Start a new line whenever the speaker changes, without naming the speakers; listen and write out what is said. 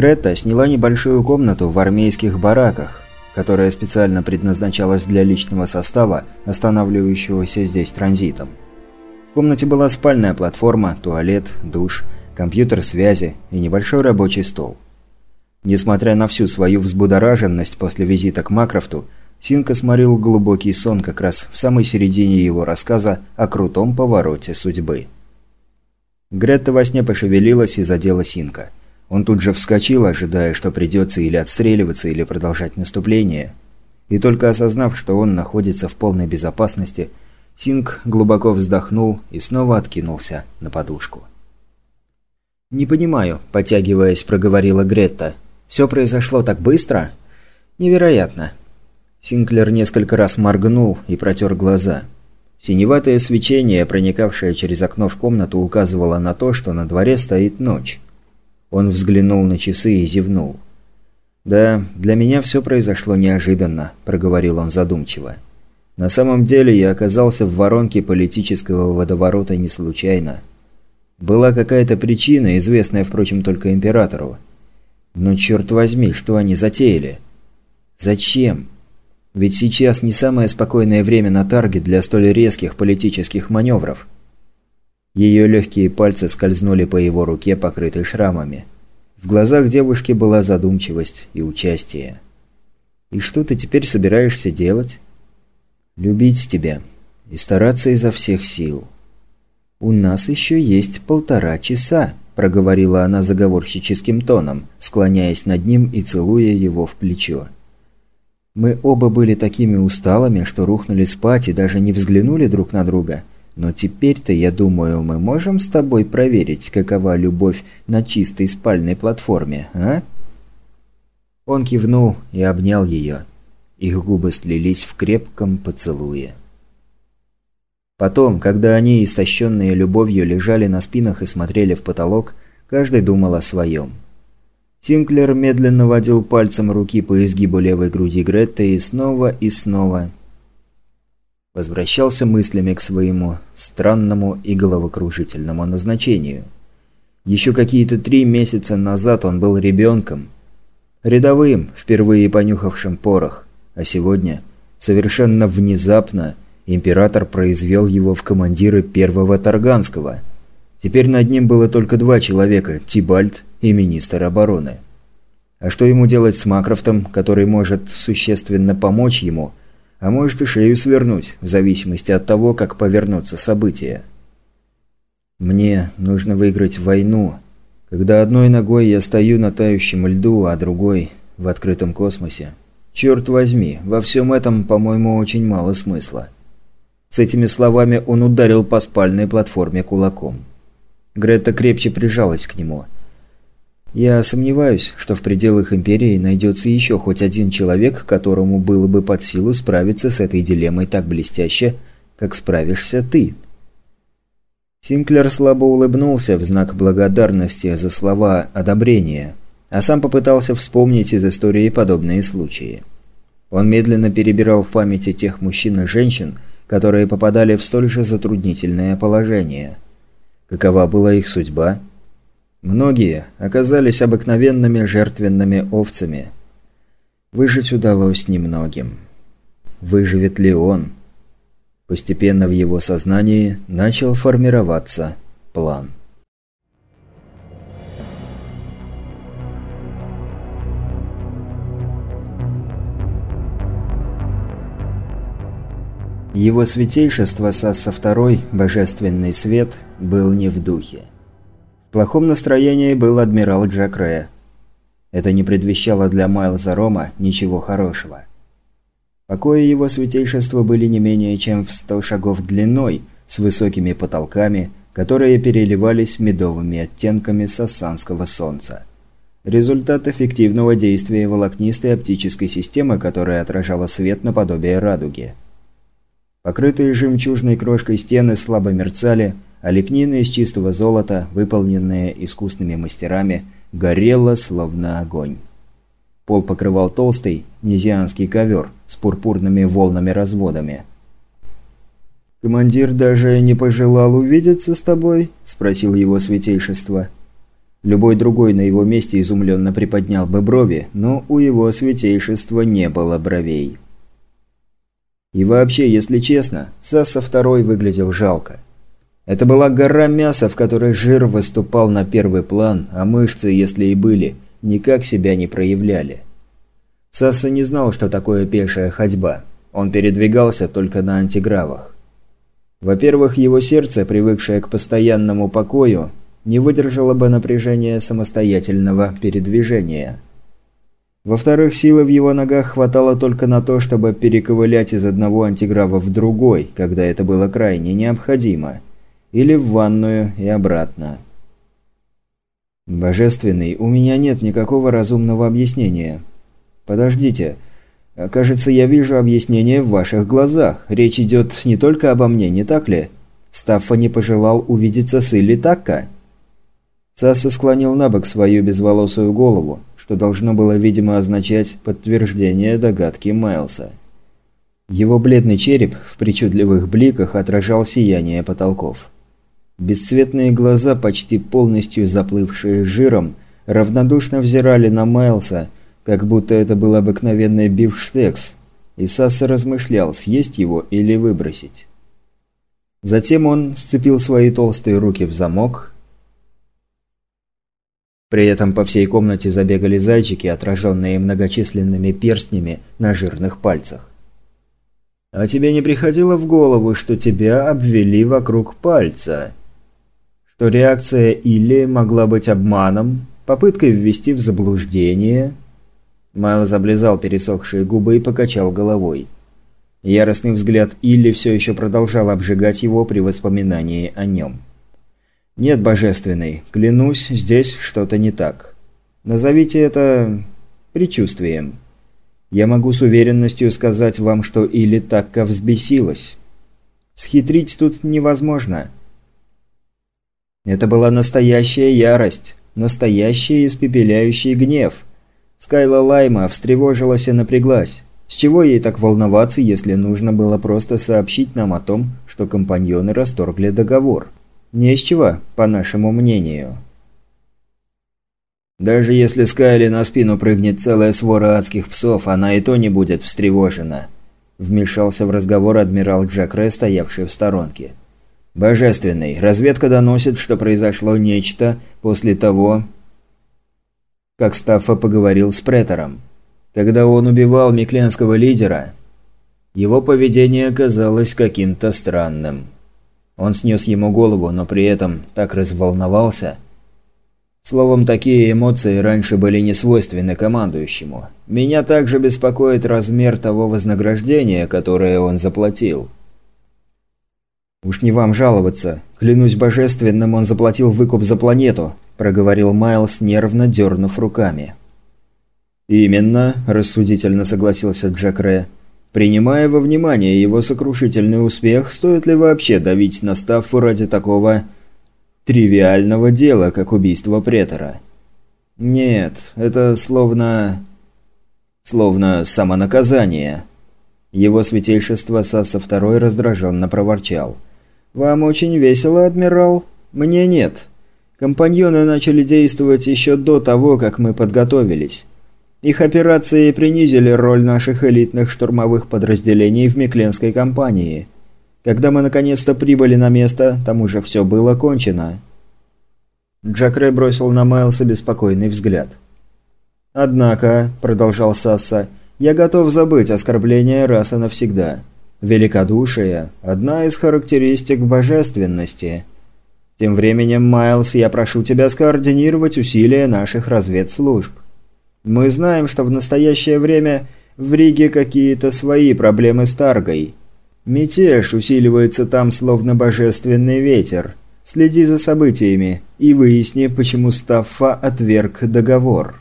Грета сняла небольшую комнату в армейских бараках, которая специально предназначалась для личного состава, останавливающегося здесь транзитом. В комнате была спальная платформа, туалет, душ, компьютер связи и небольшой рабочий стол. Несмотря на всю свою взбудораженность после визита к Макрофту, Синка сморил глубокий сон как раз в самой середине его рассказа о крутом повороте судьбы. Гретта во сне пошевелилась и задела Синка. Он тут же вскочил, ожидая, что придется или отстреливаться, или продолжать наступление. И только осознав, что он находится в полной безопасности, Синк глубоко вздохнул и снова откинулся на подушку. «Не понимаю», – потягиваясь, проговорила Гретта. «Все произошло так быстро?» «Невероятно». Синклер несколько раз моргнул и протер глаза. Синеватое свечение, проникавшее через окно в комнату, указывало на то, что на дворе стоит ночь. Он взглянул на часы и зевнул. «Да, для меня все произошло неожиданно», – проговорил он задумчиво. «На самом деле я оказался в воронке политического водоворота не случайно. Была какая-то причина, известная, впрочем, только Императору. Но черт возьми, что они затеяли? Зачем? Ведь сейчас не самое спокойное время на тарге для столь резких политических маневров». Ее легкие пальцы скользнули по его руке, покрытой шрамами. В глазах девушки была задумчивость и участие. «И что ты теперь собираешься делать?» «Любить тебя и стараться изо всех сил». «У нас еще есть полтора часа», – проговорила она заговорщическим тоном, склоняясь над ним и целуя его в плечо. Мы оба были такими усталыми, что рухнули спать и даже не взглянули друг на друга – но теперь-то, я думаю, мы можем с тобой проверить, какова любовь на чистой спальной платформе, а?» Он кивнул и обнял ее. Их губы слились в крепком поцелуе. Потом, когда они, истощенные любовью, лежали на спинах и смотрели в потолок, каждый думал о своем. Синклер медленно водил пальцем руки по изгибу левой груди Гретты и снова и снова возвращался мыслями к своему странному и головокружительному назначению. Еще какие-то три месяца назад он был ребенком, рядовым, впервые понюхавшим порох, а сегодня, совершенно внезапно, император произвел его в командиры первого Тарганского. Теперь над ним было только два человека – Тибальт и министр обороны. А что ему делать с Макрофтом, который может существенно помочь ему – а может и шею свернуть, в зависимости от того, как повернутся события. Мне нужно выиграть войну, когда одной ногой я стою на тающем льду, а другой – в открытом космосе. Черт возьми, во всем этом, по-моему, очень мало смысла. С этими словами он ударил по спальной платформе кулаком. Грета крепче прижалась к нему – я сомневаюсь, что в пределах Империи найдется еще хоть один человек, которому было бы под силу справиться с этой дилеммой так блестяще, как справишься ты. Синклер слабо улыбнулся в знак благодарности за слова одобрения, а сам попытался вспомнить из истории подобные случаи. Он медленно перебирал в памяти тех мужчин и женщин, которые попадали в столь же затруднительное положение. Какова была их судьба? Многие оказались обыкновенными жертвенными овцами. Выжить удалось немногим. Выживет ли он? Постепенно в его сознании начал формироваться план. Его святейшество Сасса II, Божественный Свет, был не в духе. В плохом настроении был адмирал Джек Рэя. Это не предвещало для Майлза Рома ничего хорошего. Покои его святейшества были не менее чем в сто шагов длиной, с высокими потолками, которые переливались медовыми оттенками сассанского солнца. Результат эффективного действия волокнистой оптической системы, которая отражала свет наподобие радуги. Покрытые жемчужной крошкой стены слабо мерцали, а лепнина из чистого золота, выполненная искусными мастерами, горела словно огонь. Пол покрывал толстый низианский ковер с пурпурными волнами-разводами. «Командир даже не пожелал увидеться с тобой?» – спросил его святейшество. Любой другой на его месте изумленно приподнял бы брови, но у его святейшества не было бровей. И вообще, если честно, Сасса второй выглядел жалко. Это была гора мяса, в которой жир выступал на первый план, а мышцы, если и были, никак себя не проявляли. Сасса не знал, что такое пешая ходьба. Он передвигался только на антигравах. Во-первых, его сердце, привыкшее к постоянному покою, не выдержало бы напряжения самостоятельного передвижения. Во-вторых, силы в его ногах хватало только на то, чтобы перековылять из одного антиграва в другой, когда это было крайне необходимо. Или в ванную и обратно. «Божественный, у меня нет никакого разумного объяснения». «Подождите. Кажется, я вижу объяснение в ваших глазах. Речь идет не только обо мне, не так ли? Стаффа не пожелал увидеться с Илли Такка?» Сасса склонил на бок свою безволосую голову, что должно было, видимо, означать подтверждение догадки Майлса. Его бледный череп в причудливых бликах отражал сияние потолков. Бесцветные глаза, почти полностью заплывшие жиром, равнодушно взирали на Майлса, как будто это был обыкновенный бифштекс, и Сасса размышлял, съесть его или выбросить. Затем он сцепил свои толстые руки в замок при этом по всей комнате забегали зайчики, отраженные многочисленными перстнями на жирных пальцах. «А тебе не приходило в голову, что тебя обвели вокруг пальца?» Что реакция или могла быть обманом, попыткой ввести в заблуждение? Майл облизал пересохшие губы и покачал головой. Яростный взгляд Илли все еще продолжал обжигать его при воспоминании о нем. «Нет, Божественный, клянусь, здесь что-то не так. Назовите это... предчувствием. Я могу с уверенностью сказать вам, что или Такка взбесилась. Схитрить тут невозможно». Это была настоящая ярость, настоящий испепеляющий гнев. Скайла Лайма встревожилась и напряглась. С чего ей так волноваться, если нужно было просто сообщить нам о том, что компаньоны расторгли договор? Не с чего, по нашему мнению. Даже если Скайли на спину прыгнет целая свора адских псов, она и то не будет встревожена. Вмешался в разговор адмирал Джек Рэ, стоявший в сторонке. «Божественный, разведка доносит, что произошло нечто после того, как Стаффа поговорил с Претором. Когда он убивал микленского лидера, его поведение казалось каким-то странным». Он снес ему голову, но при этом так разволновался. Словом, такие эмоции раньше были не свойственны командующему. Меня также беспокоит размер того вознаграждения, которое он заплатил. «Уж не вам жаловаться. Клянусь божественным, он заплатил выкуп за планету», – проговорил Майлз, нервно дернув руками. «Именно», – рассудительно согласился Джек Ре. Принимая во внимание его сокрушительный успех, стоит ли вообще давить на Стаффу ради такого тривиального дела, как убийство претора? Нет, это словно... словно самонаказание. Его святейшество Саса II раздраженно проворчал. «Вам очень весело, адмирал? Мне нет. Компаньоны начали действовать еще до того, как мы подготовились. Их операции принизили роль наших элитных штурмовых подразделений в Микленской кампании. Когда мы наконец-то прибыли на место, там уже все было кончено. Джак Рэй бросил на Майлса беспокойный взгляд. «Однако», – продолжал Сасса, – «я готов забыть оскорбление раз и навсегда. Великодушие – одна из характеристик божественности. Тем временем, Майлз, я прошу тебя скоординировать усилия наших разведслужб. Мы знаем, что в настоящее время в Риге какие-то свои проблемы с Таргой. Мятеж усиливается там словно божественный ветер. Следи за событиями и выясни, почему Стаффа отверг договор.